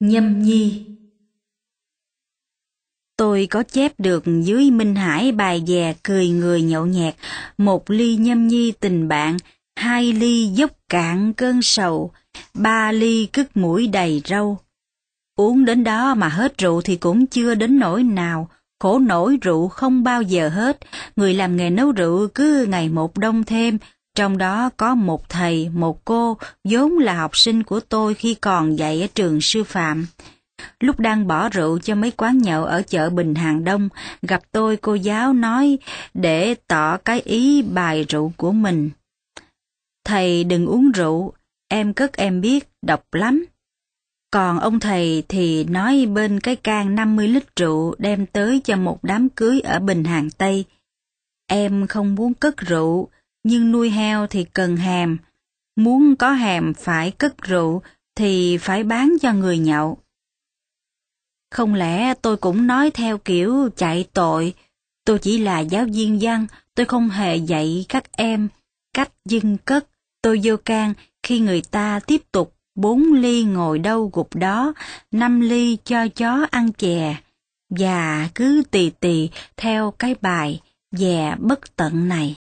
Nhâm nhi Tôi có chép được dưới Minh Hải bài dè cười người nhậu nhẹt, một ly nhâm nhi tình bạn, hai ly dốc cạn cơn sầu, ba ly cứt mũi đầy râu. Uống đến đó mà hết rượu thì cũng chưa đến nỗi nào, khổ nổi rượu không bao giờ hết, người làm nghề nấu rượu cứ ngày một đông thêm, trong đó có một thầy, một cô, vốn là học sinh của tôi khi còn dạy ở trường sư phạm. Lúc đang bỏ rượu cho mấy quán nhậu ở chợ Bình Hàng Đông, gặp tôi cô giáo nói để tỏ cái ý bài rượu của mình. Thầy đừng uống rượu, em cất em biết, độc lắm. Còn ông thầy thì nói bên cái can 50 lít rượu đem tới cho một đám cưới ở Bình Hàng Tây. Em không muốn cất rượu, nhưng nuôi heo thì cần hàm. Muốn có hàm phải cất rượu thì phải bán cho người nhậu. Không lẽ tôi cũng nói theo kiểu chạy tội, tôi chỉ là giáo viên văn, tôi không hề dạy các em cách dưng cất, tôi vô can khi người ta tiếp tục bốn ly ngồi đâu gục đó, năm ly cho chó ăn chè, và cứ tì tì theo cái bài dè bất tận này.